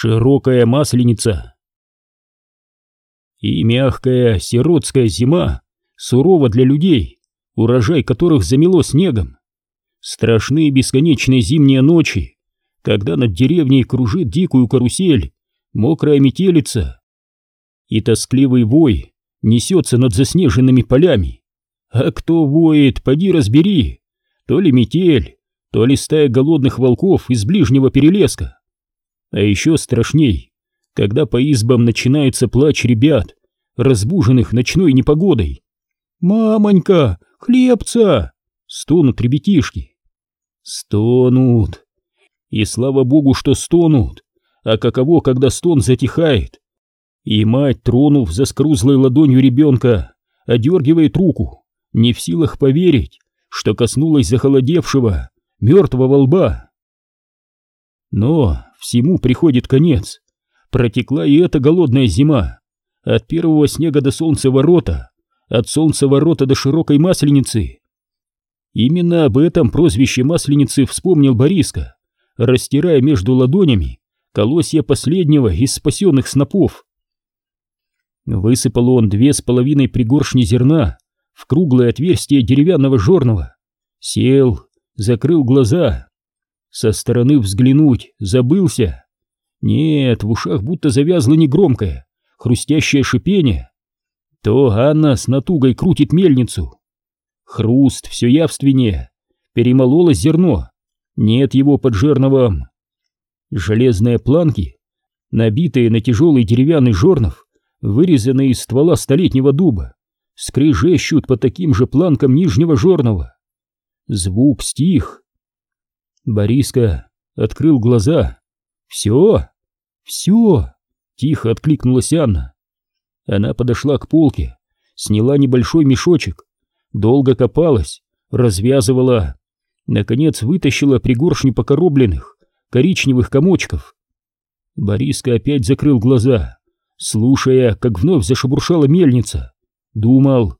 широкая масленица. И мягкая сиротская зима сурова для людей, урожай которых замело снегом. Страшные бесконечные зимние ночи, когда над деревней кружит дикую карусель, мокрая метелица. И тоскливый вой несется над заснеженными полями. А кто воет, поди разбери, то ли метель, то ли стая голодных волков из ближнего перелеска. А еще страшней, когда по избам начинается плач ребят, разбуженных ночной непогодой. «Мамонька, хлебца!» — стонут ребятишки. Стонут. И слава богу, что стонут. А каково, когда стон затихает? И мать, тронув за скрузлой ладонью ребенка, одергивает руку, не в силах поверить, что коснулась захолодевшего, мертвого лба. Но всему приходит конец. Протекла и эта голодная зима. От первого снега до солнца ворота, от солнца ворота до широкой масленицы. Именно об этом прозвище масленицы вспомнил Бориска, растирая между ладонями колосья последнего из спасенных снопов. Высыпал он две с половиной пригоршни зерна в круглое отверстие деревянного жорного, сел, закрыл глаза. Со стороны взглянуть забылся. Нет, в ушах будто завязло негромкое, хрустящее шипение. То Анна с натугой крутит мельницу. Хруст все явственнее. Перемололось зерно. Нет его под жерновом. Железные планки, набитые на тяжелый деревянный жорнов, вырезанные из ствола столетнего дуба, скрежещут по таким же планкам нижнего жорного. Звук стих. Бориска открыл глаза. «Все? Все!» — тихо откликнулась Анна. Она подошла к полке, сняла небольшой мешочек, долго копалась, развязывала, наконец вытащила пригоршню покоробленных коричневых комочков. Бориска опять закрыл глаза, слушая, как вновь зашебуршала мельница. Думал,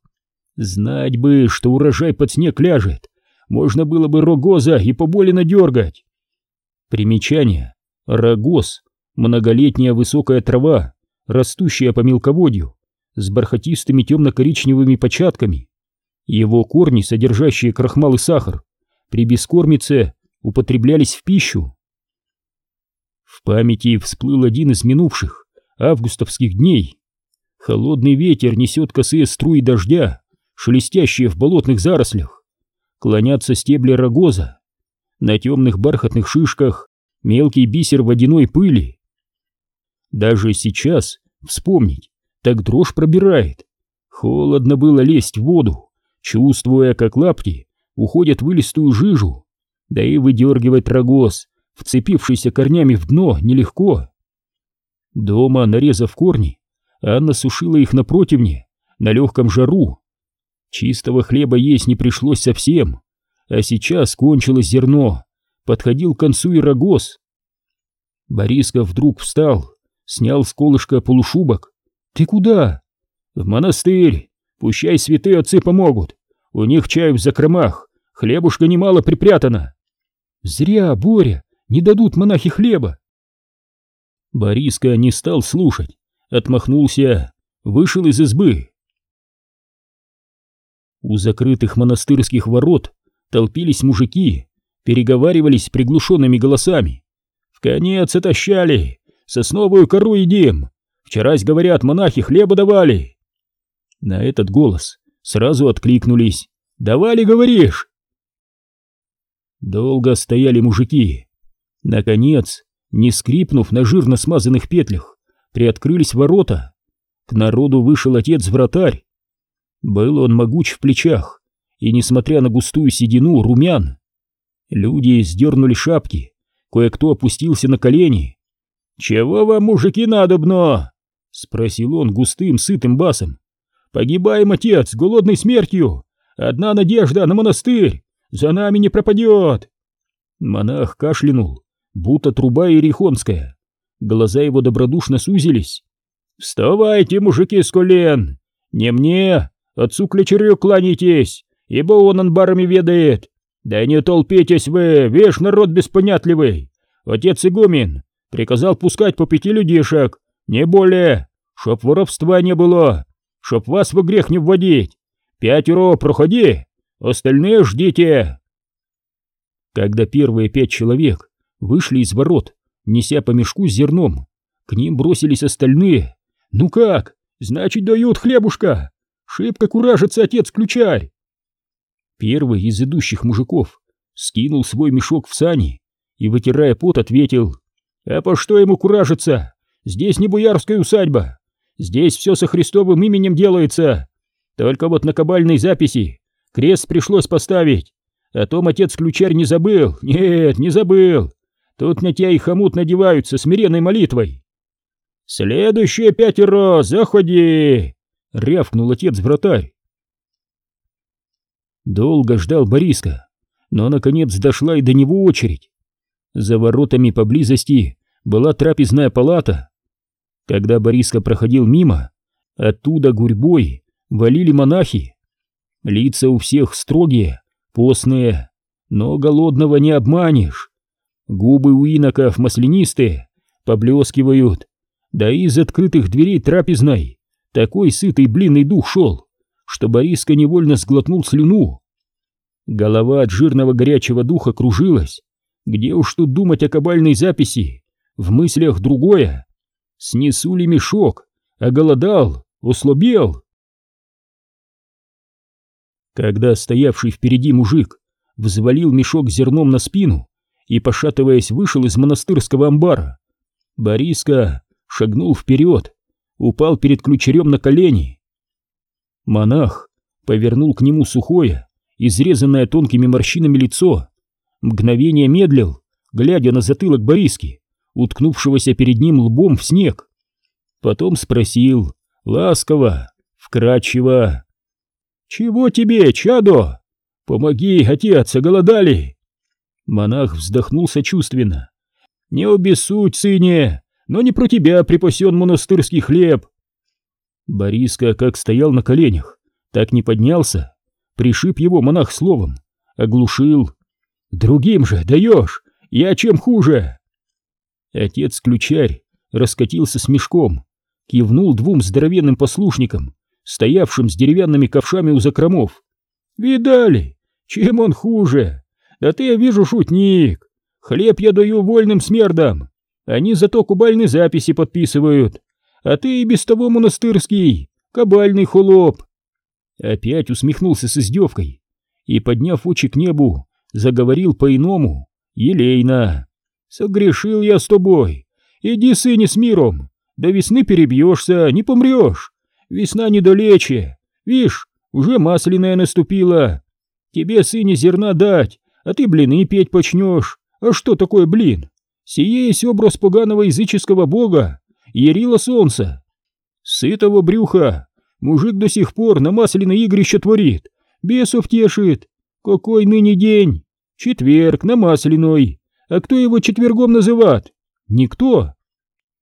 знать бы, что урожай под снег ляжет, можно было бы рогоза и поболено дергать. Примечание. Рогоз — многолетняя высокая трава, растущая по мелководью, с бархатистыми темно-коричневыми початками. Его корни, содержащие крахмал и сахар, при бескормице употреблялись в пищу. В памяти всплыл один из минувших августовских дней. Холодный ветер несет косые струи дождя, шелестящие в болотных зарослях клонятся стебли рогоза. На темных бархатных шишках мелкий бисер водяной пыли. Даже сейчас вспомнить, так дрожь пробирает. Холодно было лезть в воду, чувствуя, как лапти уходят в илистую жижу, да и выдергивать рогоз, вцепившийся корнями в дно, нелегко. Дома, нарезав корни, Анна сушила их на противне, на легком жару, Чистого хлеба есть не пришлось совсем, а сейчас кончилось зерно, подходил к концу и рогоз. Бориска вдруг встал, снял с колышка полушубок. «Ты куда?» «В монастырь, пущай святые отцы помогут, у них чай в закромах, хлебушка немало припрятано». «Зря, Боря, не дадут монахи хлеба». Бориска не стал слушать, отмахнулся, вышел из избы. У закрытых монастырских ворот толпились мужики, переговаривались приглушенными голосами. «В конец отощали! Сосновую кору едим! Вчерась, говорят, монахи хлеба давали!» На этот голос сразу откликнулись. «Давали, говоришь?» Долго стояли мужики. Наконец, не скрипнув на жирно смазанных петлях, приоткрылись ворота. К народу вышел отец-вратарь был он могуч в плечах и, несмотря на густую седину, румян. Люди сдернули шапки, кое-кто опустился на колени. «Чего вам, мужики, надобно?» — спросил он густым, сытым басом. «Погибаем, отец, голодной смертью! Одна надежда на монастырь! За нами не пропадет!» Монах кашлянул, будто труба иерихонская. Глаза его добродушно сузились. «Вставайте, мужики с колен! Не мне, Отцу Клячерю кланяйтесь, ибо он анбарами ведает. Да не толпитесь вы, веш народ беспонятливый. Отец игумен, Приказал пускать по пяти людишек, не более, чтоб воровства не было, чтоб вас в грех не вводить. Пятеро проходи, остальные ждите. Когда первые пять человек вышли из ворот, неся по мешку с зерном, к ним бросились остальные. «Ну как? Значит, дают хлебушка! Шибко куражится отец-ключарь!» Первый из идущих мужиков скинул свой мешок в сани и, вытирая пот, ответил, «А по что ему куражиться? Здесь не буярская усадьба. Здесь все со Христовым именем делается. Только вот на кабальной записи крест пришлось поставить. О том отец-ключарь не забыл. Нет, не забыл. Тут на тебя и хомут надеваются смиренной молитвой. «Следующие пятеро, заходи!» — рявкнул отец-вратарь. Долго ждал Бориска, но наконец дошла и до него очередь. За воротами поблизости была трапезная палата. Когда Бориска проходил мимо, оттуда гурьбой валили монахи. Лица у всех строгие, постные, но голодного не обманешь. Губы у иноков маслянистые, поблескивают, да и из открытых дверей трапезной такой сытый блинный дух шел, что Бориска невольно сглотнул слюну. Голова от жирного горячего духа кружилась. Где уж тут думать о кабальной записи? В мыслях другое. Снесу ли мешок? Оголодал? Ослабел? Когда стоявший впереди мужик взвалил мешок зерном на спину, и, пошатываясь, вышел из монастырского амбара. Бориска шагнул вперед, упал перед ключерем на колени. Монах повернул к нему сухое, изрезанное тонкими морщинами лицо, мгновение медлил, глядя на затылок Бориски, уткнувшегося перед ним лбом в снег. Потом спросил, ласково, вкрадчиво, «Чего тебе, чадо? Помоги, отец, оголодали!» Монах вздохнул сочувственно. «Не обессудь, сыне, но не про тебя припасен монастырский хлеб!» Бориска как стоял на коленях, так не поднялся, пришиб его монах словом, оглушил. «Другим же даешь! Я чем хуже?» Отец-ключарь раскатился с мешком, кивнул двум здоровенным послушникам, стоявшим с деревянными ковшами у закромов. «Видали? Чем он хуже? Да ты, я вижу, шутник. Хлеб я даю вольным смердам. Они зато кубальные записи подписывают. А ты и без того монастырский, кабальный холоп. Опять усмехнулся с издевкой и, подняв очи к небу, заговорил по-иному, елейно. «Согрешил я с тобой. Иди, сыне, с миром. До весны перебьешься, не помрешь. Весна недалече. Вишь, уже масляная наступила. Тебе, сыне, зерна дать, а ты блины петь почнешь. А что такое блин? Сие есть образ поганого языческого бога, Ярила солнца. Сытого брюха мужик до сих пор на масляное игрище творит, бесов тешит. Какой ныне день? Четверг, на масляной. А кто его четвергом называет? Никто.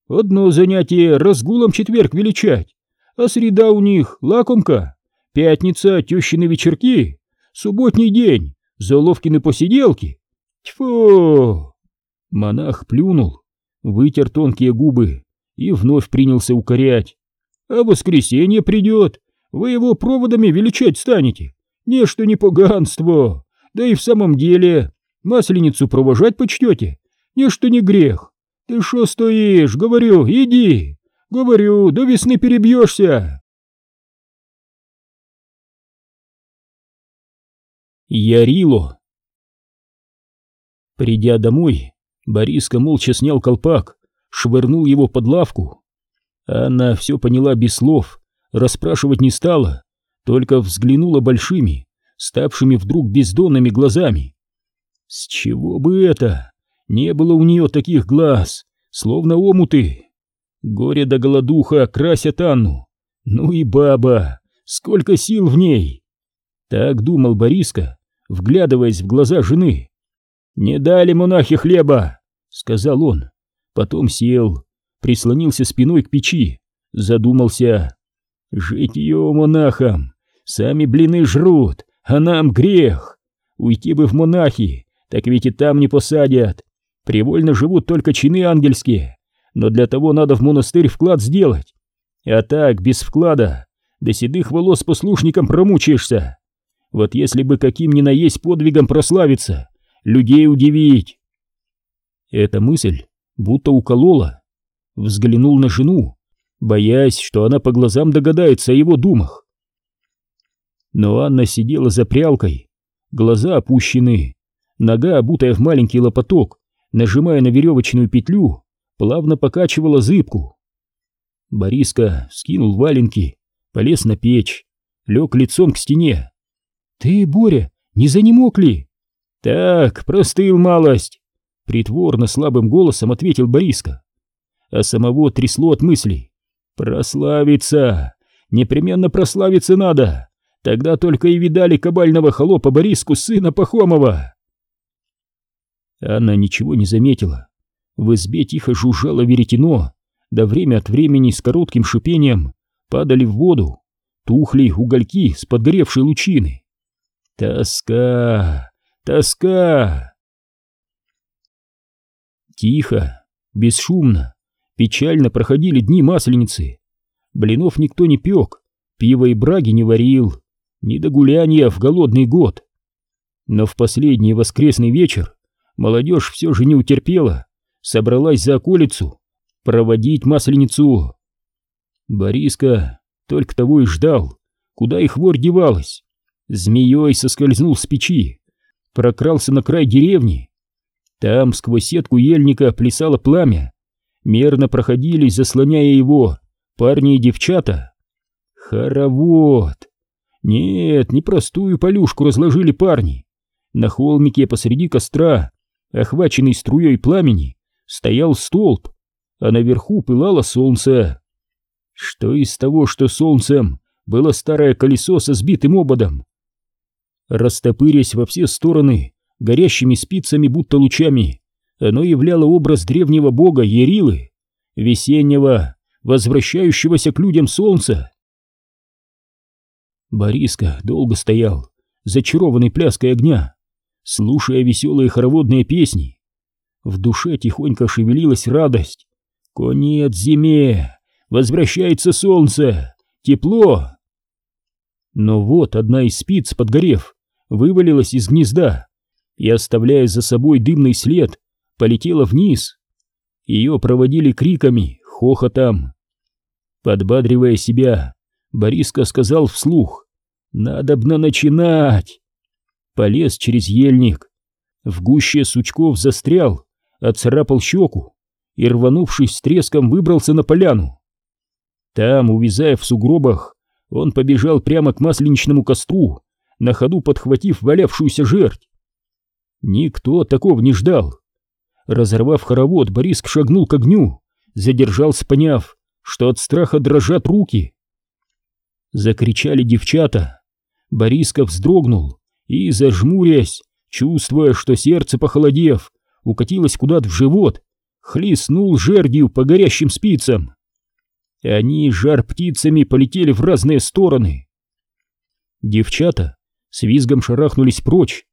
Одно занятие разгулом четверг величать, а среда у них лакомка. Пятница, тещины вечерки, субботний день, Золовкины посиделки? Тьфу! Монах плюнул, вытер тонкие губы и вновь принялся укорять. А воскресенье придет, вы его проводами величать станете. Нечто не поганство. Да и в самом деле, масленицу провожать почтете. Нечто не грех. Ты шо стоишь? Говорю, иди. Говорю, до весны перебьешься. Ярило. Придя домой, Бориска молча снял колпак, швырнул его под лавку. Она все поняла без слов, расспрашивать не стала, только взглянула большими, ставшими вдруг бездонными глазами. С чего бы это? Не было у нее таких глаз, словно омуты. Горе да голодуха красят Анну. Ну и баба, сколько сил в ней! Так думал Бориска, вглядываясь в глаза жены. «Не дали монахи хлеба!» — сказал он. Потом сел, прислонился спиной к печи, задумался. «Житье монахам! Сами блины жрут, а нам грех! Уйти бы в монахи, так ведь и там не посадят! Привольно живут только чины ангельские, но для того надо в монастырь вклад сделать. А так, без вклада, до седых волос послушникам промучаешься. Вот если бы каким ни наесть подвигом прославиться, людей удивить. Эта мысль будто уколола. Взглянул на жену, боясь, что она по глазам догадается о его думах. Но Анна сидела за прялкой, глаза опущены, нога, обутая в маленький лопоток, нажимая на веревочную петлю, плавно покачивала зыбку. Бориска скинул валенки, полез на печь, лег лицом к стене. «Ты, Боря, не занемог ли?» «Так, простыл малость!» Притворно слабым голосом ответил Бориска. А самого трясло от мыслей. «Прославиться! Непременно прославиться надо! Тогда только и видали кабального холопа Бориску, сына Пахомова!» Анна ничего не заметила. В избе тихо жужжало веретено, да время от времени с коротким шипением падали в воду, тухли угольки с подгоревшей лучины. Тоска, тоска. Тихо, бесшумно, печально проходили дни масленицы. Блинов никто не пек, пива и браги не варил, ни до гуляния в голодный год. Но в последний воскресный вечер молодежь все же не утерпела, собралась за околицу проводить масленицу. Бориска только того и ждал, куда их вор девалась. Змеей соскользнул с печи, прокрался на край деревни. Там сквозь сетку ельника плясало пламя. Мерно проходили, заслоняя его, парни и девчата. Хоровод! Нет, не простую полюшку разложили парни. На холмике посреди костра, охваченный струей пламени, стоял столб, а наверху пылало солнце. Что из того, что солнцем было старое колесо со сбитым ободом? Растопырясь во все стороны, горящими спицами будто лучами, оно являло образ древнего бога Ерилы, весеннего, возвращающегося к людям солнца. Бориска долго стоял, зачарованный пляской огня, слушая веселые хороводные песни. В душе тихонько шевелилась радость. Конец зиме! Возвращается солнце! Тепло! Но вот одна из спиц, подгорев, вывалилась из гнезда и, оставляя за собой дымный след, полетела вниз. Ее проводили криками, хохотом. Подбадривая себя, Бориска сказал вслух «Надобно начинать!» Полез через ельник. В гуще сучков застрял, отцарапал щеку и, рванувшись с треском, выбрался на поляну. Там, увязая в сугробах, он побежал прямо к масленичному костру, на ходу подхватив валявшуюся жерть. Никто такого не ждал. Разорвав хоровод, Бориск шагнул к огню, задержался, поняв, что от страха дрожат руки. Закричали девчата. Бориска вздрогнул и, зажмурясь, чувствуя, что сердце, похолодев, укатилось куда-то в живот, хлестнул жердью по горящим спицам. Они жар птицами полетели в разные стороны. Девчата с визгом шарахнулись прочь.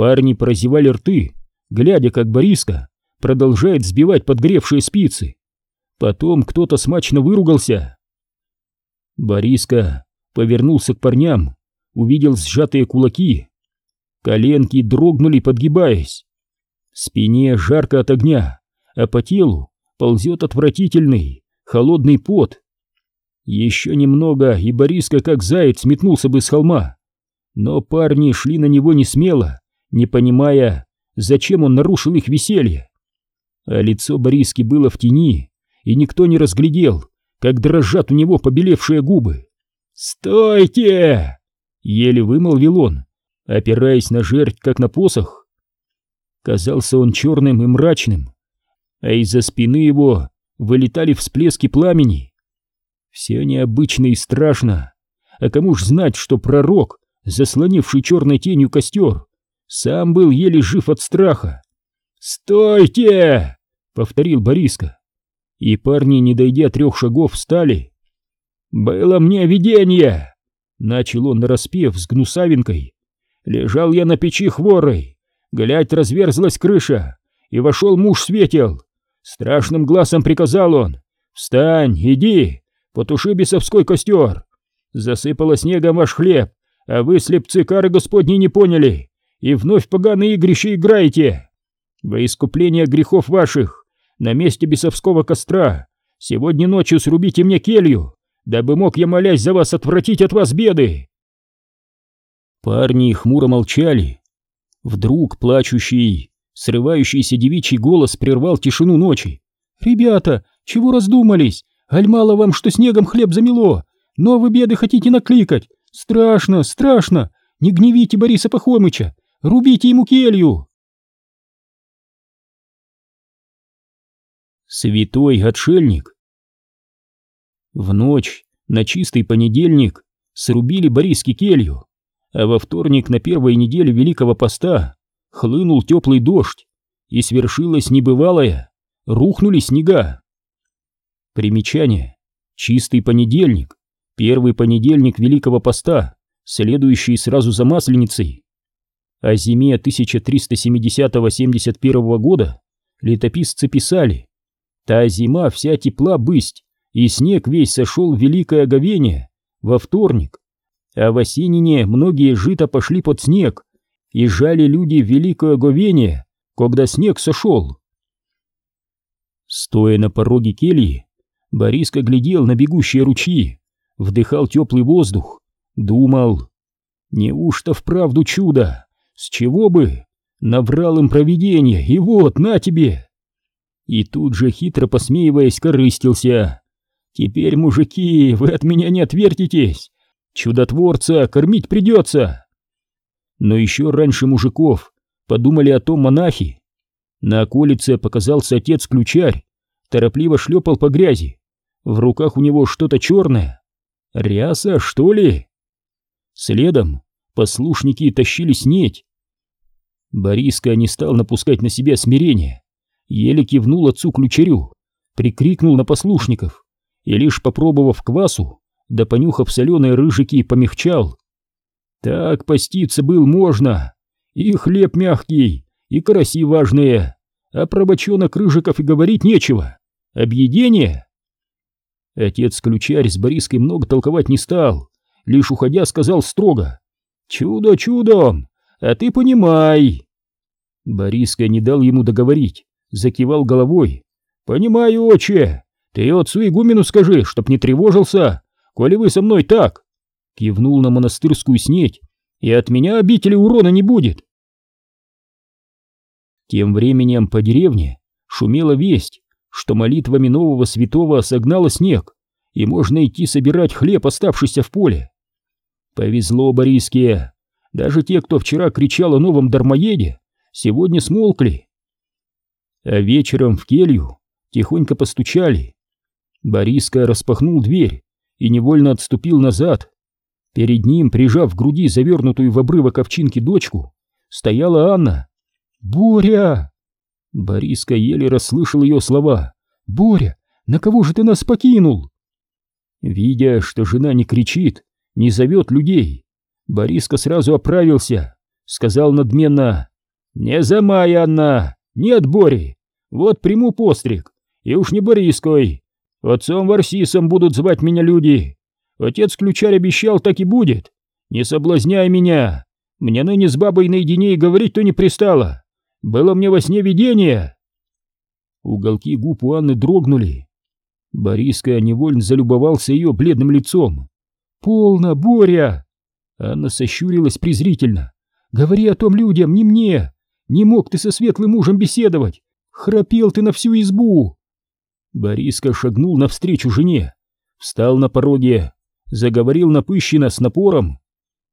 Парни прозевали рты, глядя, как Бориска продолжает сбивать подгревшие спицы. Потом кто-то смачно выругался. Бориска повернулся к парням, увидел сжатые кулаки. Коленки дрогнули, подгибаясь. Спине жарко от огня, а по телу ползет отвратительный, холодный пот. Еще немного, и Бориска, как заяц, метнулся бы с холма. Но парни шли на него не смело, не понимая, зачем он нарушил их веселье. А лицо Бориски было в тени, и никто не разглядел, как дрожат у него побелевшие губы. «Стойте!» — еле вымолвил он, опираясь на жерть, как на посох. Казался он черным и мрачным, а из-за спины его вылетали всплески пламени. Все необычно и страшно, а кому ж знать, что пророк заслонивший черной тенью костер, сам был еле жив от страха. «Стойте!» — повторил Бориска. И парни, не дойдя трех шагов, встали. «Было мне видение!» — начал он нараспев с гнусавинкой. «Лежал я на печи хворой, глядь, разверзлась крыша, и вошел муж светел. Страшным глазом приказал он. «Встань, иди, потуши бесовской костер. Засыпало снегом ваш хлеб, а вы, слепцы кары господни, не поняли, и вновь поганые игрища играете. Во искупление грехов ваших, на месте бесовского костра, сегодня ночью срубите мне келью, дабы мог я, молясь за вас, отвратить от вас беды. Парни хмуро молчали. Вдруг плачущий, срывающийся девичий голос прервал тишину ночи. «Ребята, чего раздумались? Аль мало вам, что снегом хлеб замело? Новые беды хотите накликать? Страшно, страшно! Не гневите Бориса Пахомыча! Рубите ему келью!» Святой отшельник В ночь на чистый понедельник срубили Бориски келью, а во вторник на первой неделе Великого Поста хлынул теплый дождь, и свершилось небывалое, рухнули снега. Примечание. Чистый понедельник, первый понедельник Великого Поста, следующий сразу за Масленицей. О зиме 1370-71 года летописцы писали «Та зима вся тепла бысть, и снег весь сошел в Великое Говение во вторник, а в осенине многие жито пошли под снег, и жали люди великое говение, когда снег сошел. Стоя на пороге кельи, Бориска глядел на бегущие ручьи, вдыхал теплый воздух, думал, неужто вправду чудо, с чего бы, наврал им провидение, и вот, на тебе! И тут же, хитро посмеиваясь, корыстился. Теперь, мужики, вы от меня не отвертитесь, Чудотворца кормить придется. Но еще раньше мужиков подумали о том монахи. На околице показался отец-ключарь, торопливо шлепал по грязи. В руках у него что-то черное. Ряса, что ли? Следом послушники тащили снеть. Бориска не стал напускать на себя смирение. Еле кивнул отцу-ключарю, прикрикнул на послушников и лишь попробовав квасу, да понюхав соленые рыжики, помягчал. Так поститься был можно. И хлеб мягкий, и караси важные, а про бочонок рыжиков и говорить нечего. Объедение? Отец-ключарь с Бориской много толковать не стал, лишь уходя сказал строго. «Чудо чудом, а ты понимай!» Бориска не дал ему договорить, закивал головой. «Понимаю, отче, ты отцу игумену скажи, чтоб не тревожился, коли вы со мной так!» Кивнул на монастырскую снеть, и от меня обители урона не будет. Тем временем по деревне шумела весть, что молитвами нового святого согнала снег, и можно идти собирать хлеб, оставшийся в поле. Повезло Бориске, даже те, кто вчера кричал о новом дармоеде, сегодня смолкли. А вечером в келью тихонько постучали. Бориска распахнул дверь и невольно отступил назад. Перед ним, прижав к груди завернутую в обрывок овчинки дочку, стояла Анна. «Боря!» Бориска еле расслышал ее слова. «Боря, на кого же ты нас покинул?» Видя, что жена не кричит, не зовет людей, Бориска сразу оправился, сказал надменно. «Не замай, Анна! Нет, Бори! Вот приму постриг, и уж не Бориской, Отцом Варсисом будут звать меня люди. Отец ключарь обещал, так и будет. Не соблазняй меня. Мне ныне с бабой наедине и говорить то не пристало. Было мне во сне видение. Уголки губ у Анны дрогнули. Бориска невольно залюбовался ее бледным лицом. «Полно, Боря!» Анна сощурилась презрительно. «Говори о том людям, не мне! Не мог ты со светлым мужем беседовать! Храпел ты на всю избу!» Бориска шагнул навстречу жене, встал на пороге, заговорил напыщенно с напором.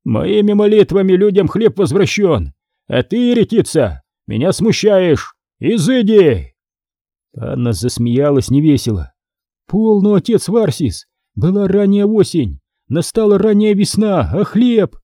«Моими молитвами людям хлеб возвращен, а ты, еретица, меня смущаешь! Изыди!» Анна засмеялась невесело. «Полно, отец Варсис! Была ранняя осень, настала ранняя весна, а хлеб...»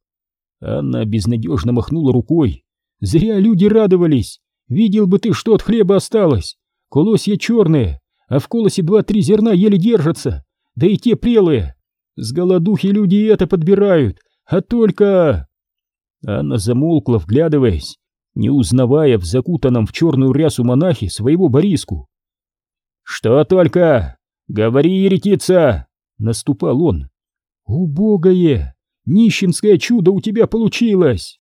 Анна безнадежно махнула рукой. «Зря люди радовались! Видел бы ты, что от хлеба осталось! Колосья черные, а в колосе два-три зерна еле держатся, да и те прелые. С голодухи люди это подбирают, а только...» Анна замолкла, вглядываясь. не узнавая в закутанном в черную рясу монахе своего Бориску. «Что только? Говори, еретица!» — наступал он. «Убогое! Нищенское чудо у тебя получилось!»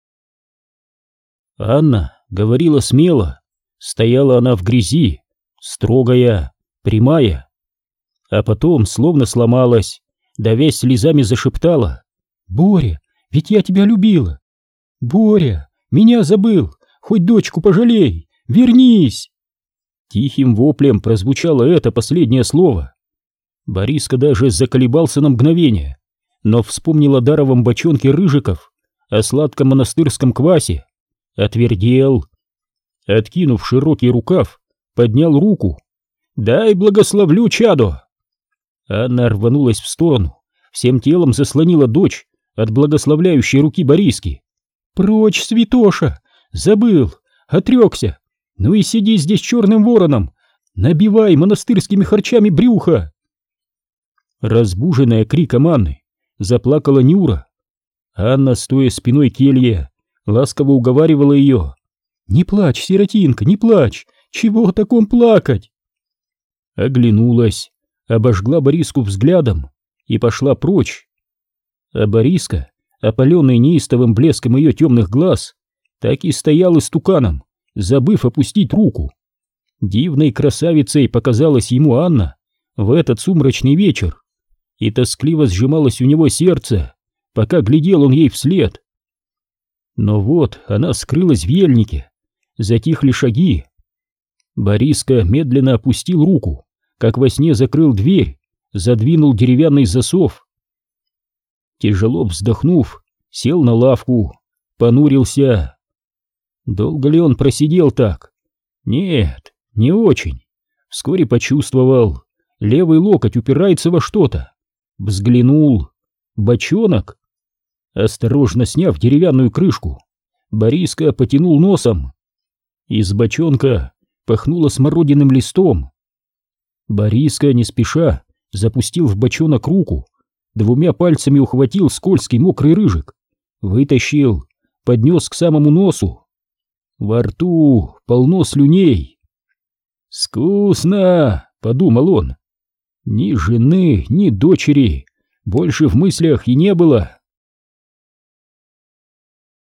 Анна говорила смело. Стояла она в грязи, строгая, прямая. А потом словно сломалась, да весь слезами зашептала. «Боря, ведь я тебя любила! Боря, меня забыл! Хоть дочку пожалей! Вернись!» Тихим воплем прозвучало это последнее слово. Бориска даже заколебался на мгновение, но вспомнил о даровом бочонке рыжиков, о сладком монастырском квасе, отвердел. Откинув широкий рукав, поднял руку. «Дай благословлю чадо!» Анна рванулась в сторону, всем телом заслонила дочь от благословляющей руки Бориски. «Прочь, святоша! Забыл! Отрекся! Ну и сиди здесь черным вороном! Набивай монастырскими харчами брюха!» Разбуженная криком Анны, заплакала Нюра. Анна, стоя спиной к Елье, ласково уговаривала ее. «Не плачь, сиротинка, не плачь! Чего о таком плакать?» Оглянулась, обожгла Бориску взглядом и пошла прочь. А Бориска, опаленный неистовым блеском ее темных глаз, так и стоял истуканом, забыв опустить руку. Дивной красавицей показалась ему Анна в этот сумрачный вечер, и тоскливо сжималось у него сердце, пока глядел он ей вслед. Но вот она скрылась в ельнике, затихли шаги. Бориска медленно опустил руку, как во сне закрыл дверь, задвинул деревянный засов. Тяжело вздохнув, сел на лавку, понурился. Долго ли он просидел так? Нет, не очень. Вскоре почувствовал, левый локоть упирается во что-то. Взглянул. Бочонок. Осторожно сняв деревянную крышку, Бориска потянул носом. Из бочонка пахнуло смородиным листом. Бориска, не спеша, запустил в бочонок руку, двумя пальцами ухватил скользкий мокрый рыжик, вытащил, поднес к самому носу. Во рту полно слюней. «Скусно!» — подумал он. Ни жены, ни дочери больше в мыслях и не было.